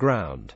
ground.